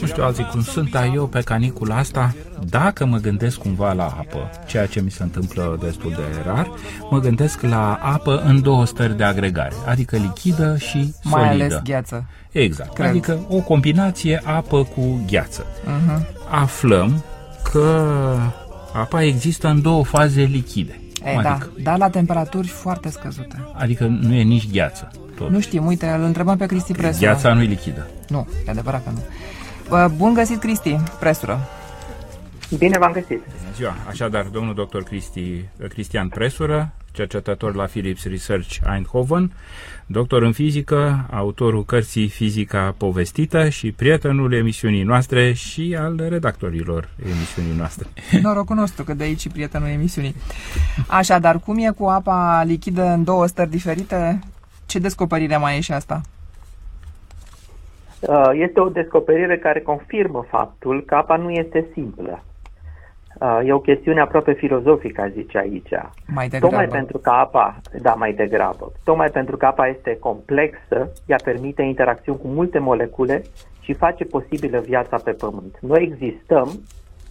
Nu știu alții cum sunt, dar eu pe canicula asta, dacă mă gândesc cumva la apă, ceea ce mi se întâmplă destul de rar, mă gândesc la apă în două stări de agregare, adică lichidă și solidă. Mai ales gheață. Exact, Cred. adică o combinație apă cu gheață. Uh-huh. Aflăm că apa există în două faze lichide. E, da, adică, da, dar la temperaturi foarte scăzute. Adică nu e nici gheață. Totuși. Nu știm, uite, îl întrebăm pe Cristi Presură. Gheața nu e lichidă. Nu, e adevărat că nu. Bun găsit, Cristi Presură. Bine v-am găsit. Bună ziua. Așadar, domnul doctor Cristi, Cristian Presură, cercetător la Philips Research Eindhoven, doctor în fizică, autorul cărții Fizica povestită și prietenul emisiunii noastre și al redactorilor emisiunii noastre. Norocul nostru că de aici prietenul emisiunii. Așadar, cum e cu apa lichidă în două stări diferite? Ce descoperire mai e și asta? Uh, este o descoperire care confirmă faptul că apa nu este simplă. Uh, e o chestiune aproape filozofică, zice aici. Mai degrabă. Tocmai pentru că apa, da, mai degrabă. Tocmai pentru că apa este complexă, ea permite interacțiuni cu multe molecule și face posibilă viața pe Pământ. Noi existăm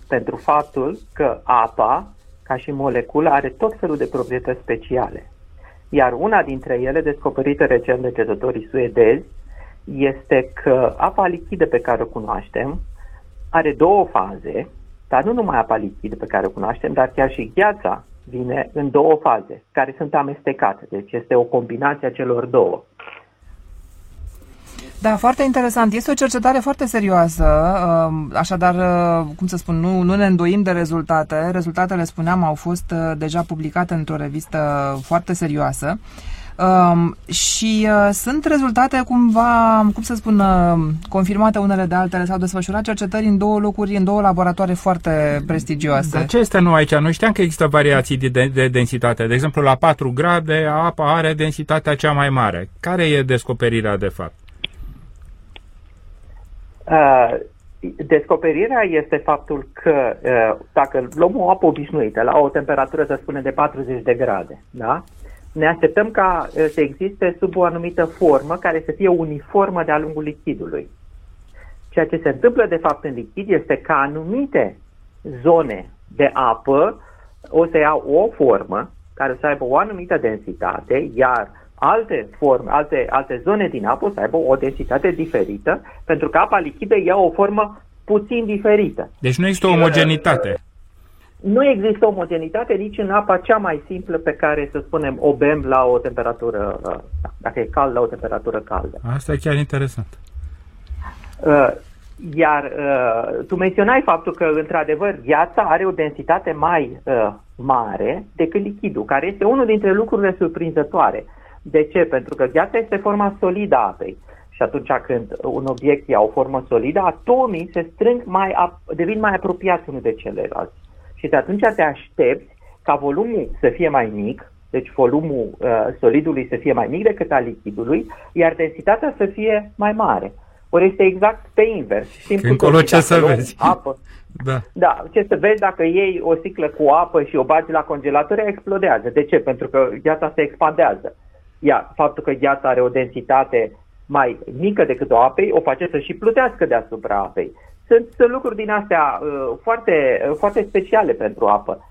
pentru faptul că apa, ca și moleculă, are tot felul de proprietăți speciale. Iar una dintre ele, descoperită recent de cercetătorii suedezi, este că apa lichidă pe care o cunoaștem are două faze, dar nu numai apa lichidă pe care o cunoaștem, dar chiar și gheața vine în două faze, care sunt amestecate. Deci este o combinație a celor două. Da, foarte interesant. Este o cercetare foarte serioasă, um, așadar, uh, cum să spun, nu, nu ne îndoim de rezultate. Rezultatele, spuneam, au fost uh, deja publicate într-o revistă foarte serioasă. Um, și uh, sunt rezultate cumva, cum să spun, uh, confirmate unele de altele. S-au desfășurat cercetări în două locuri, în două laboratoare foarte prestigioase. Dar ce este nou aici? Noi știam că există variații de, de, de densitate. De exemplu, la 4 grade, apa are densitatea cea mai mare. Care e descoperirea de fapt? Uh, descoperirea este faptul că uh, dacă luăm o apă obișnuită la o temperatură, să spunem, de 40 de grade, da? ne așteptăm ca uh, să existe sub o anumită formă care să fie uniformă de-a lungul lichidului. Ceea ce se întâmplă de fapt în lichid este că anumite zone de apă o să iau o formă care să aibă o anumită densitate, iar alte forme, alte, alte zone din apă să aibă o densitate diferită, pentru că apa lichidă ia o formă puțin diferită. Deci nu există o omogenitate. Nu există omogenitate nici în apa cea mai simplă pe care, să spunem, o bem la o temperatură, uh, dacă e cald, la o temperatură caldă. Asta e chiar interesant. Uh, iar uh, tu menționai faptul că, într-adevăr, gheața are o densitate mai mare decât lichidul, care este unul dintre lucrurile surprinzătoare. De ce? Pentru că gheața este forma solidă a apei. Și atunci când un obiect ia o formă solidă, atomii se strâng mai, devin mai apropiați unul de celălalt. Și de atunci te aștepți ca volumul să fie mai mic, deci volumul uh, solidului să fie mai mic decât al lichidului, iar densitatea să fie mai mare. Ori este exact pe invers. Simplu Încolo ce să vezi? Apă. Da. da, ce să vezi dacă iei o sticlă cu apă și o bagi la congelator, ea explodează. De ce? Pentru că gheața se expandează. Ia, faptul că gheața are o densitate mai mică decât o apei, o face să și plutească deasupra apei. Sunt, sunt lucruri din astea uh, foarte, uh, foarte speciale pentru apă.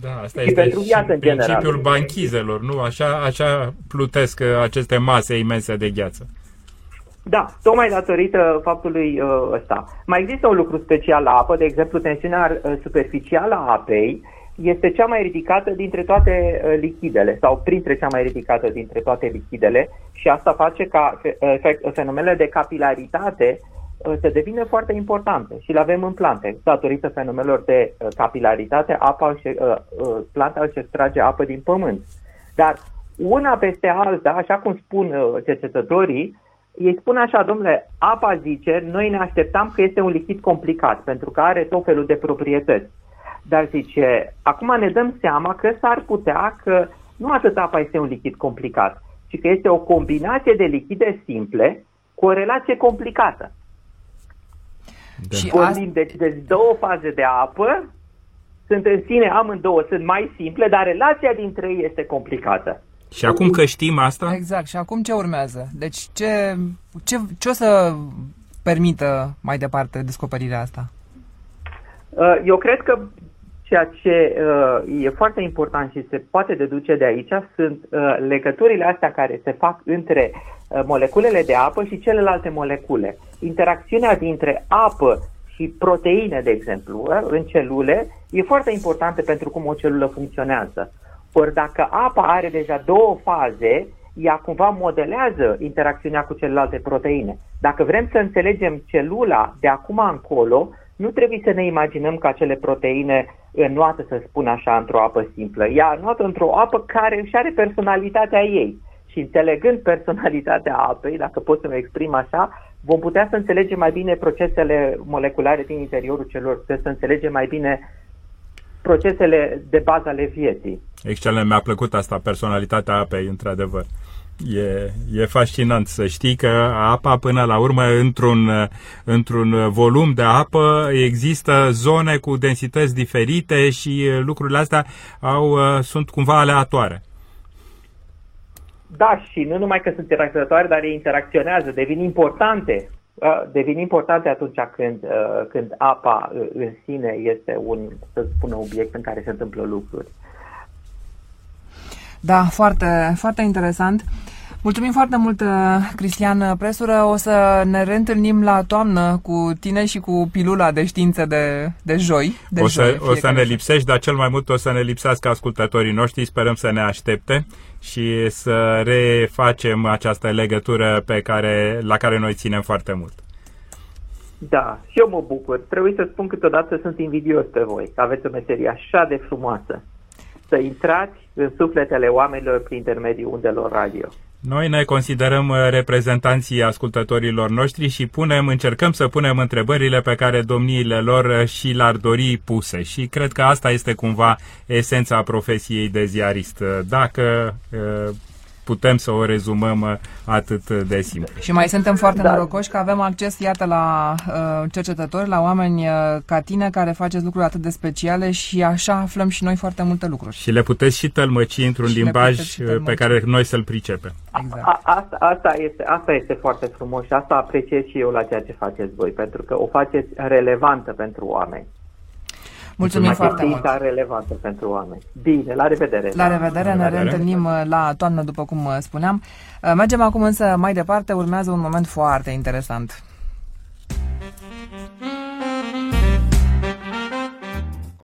Da, asta și este pentru viață, în principiul general. banchizelor, nu? Așa, așa plutesc uh, aceste mase imense de gheață. Da, tocmai datorită faptului uh, ăsta. Mai există un lucru special la apă, de exemplu, tensiunea uh, superficială a apei este cea mai ridicată dintre toate uh, lichidele sau printre cea mai ridicată dintre toate lichidele și asta face ca fenomenele de capilaritate uh, să devină foarte importante și le avem în plante. Datorită fenomenelor de uh, capilaritate, apa, planta își extrage apă din pământ. Dar una peste alta, așa cum spun cercetătorii, ei spun așa, domnule, apa zice, noi ne așteptam că este un lichid complicat, pentru că are tot felul de proprietăți. Dar zice, acum ne dăm seama că s-ar putea că nu atât apa este un lichid complicat, ci că este o combinație de lichide simple cu o relație complicată. Da. Și Vorbim asta... deci de două faze de apă, sunt în sine amândouă, sunt mai simple, dar relația dintre ei este complicată. Și acum că știm asta... Exact. Și acum ce urmează? Deci ce, ce, ce o să permită mai departe descoperirea asta? Uh, eu cred că ceea ce uh, e foarte important și se poate deduce de aici sunt uh, legăturile astea care se fac între moleculele de apă și celelalte molecule. Interacțiunea dintre apă și proteine, de exemplu, în celule, e foarte importantă pentru cum o celulă funcționează. Ori dacă apa are deja două faze, ea cumva modelează interacțiunea cu celelalte proteine. Dacă vrem să înțelegem celula de acum încolo, nu trebuie să ne imaginăm că acele proteine înnoată, să spun așa, într-o apă simplă. Ea înnoată într-o apă care își are personalitatea ei. Și înțelegând personalitatea apei, dacă pot să mă exprim așa, vom putea să înțelegem mai bine procesele moleculare din interiorul celor, să înțelegem mai bine procesele de bază ale vieții. Excelent, mi-a plăcut asta, personalitatea apei, într-adevăr. E, e fascinant să știi că apa, până la urmă, într-un, într-un volum de apă, există zone cu densități diferite și lucrurile astea au, sunt cumva aleatoare. Da, și nu numai că sunt interacționatoare, dar ele interacționează, devin importante. Devin importante atunci când, când apa în sine este un, să spună, obiect în care se întâmplă lucruri. Da, foarte, foarte interesant. Mulțumim foarte mult, uh, Cristian Presură. O să ne reîntâlnim la toamnă cu tine și cu pilula de știință de, de joi. De o, să, joi, o să ne lipsești, dar cel mai mult o să ne lipsească ascultătorii noștri. Sperăm să ne aștepte și să refacem această legătură pe care, la care noi ținem foarte mult. Da, și eu mă bucur. Trebuie să spun câteodată sunt invidios pe voi, că aveți o meserie așa de frumoasă. Să intrați în sufletele oamenilor prin intermediul undelor radio. Noi ne considerăm uh, reprezentanții ascultătorilor noștri și punem, încercăm să punem întrebările pe care domniile lor uh, și l-ar dori puse. Și cred că asta este cumva esența profesiei de ziarist. Dacă uh, putem să o rezumăm uh, atât de simplu. Și mai suntem foarte da. norocoși că avem acces, iată, la uh, cercetători, la oameni uh, ca tine care faceți lucruri atât de speciale și așa aflăm și noi foarte multe lucruri. Și le puteți și tălmăci într-un și limbaj uh, pe care noi să-l pricepem. Exact. A, asta, asta, este, asta este foarte frumos și asta apreciez și eu la ceea ce faceți voi, pentru că o faceți relevantă pentru oameni. Mulțumim foarte mult. relevantă pentru oameni. Bine, la revedere. La revedere, ne reîntâlnim uh, la toamnă, după cum uh, spuneam. Uh, mergem acum însă mai departe, urmează un moment foarte interesant.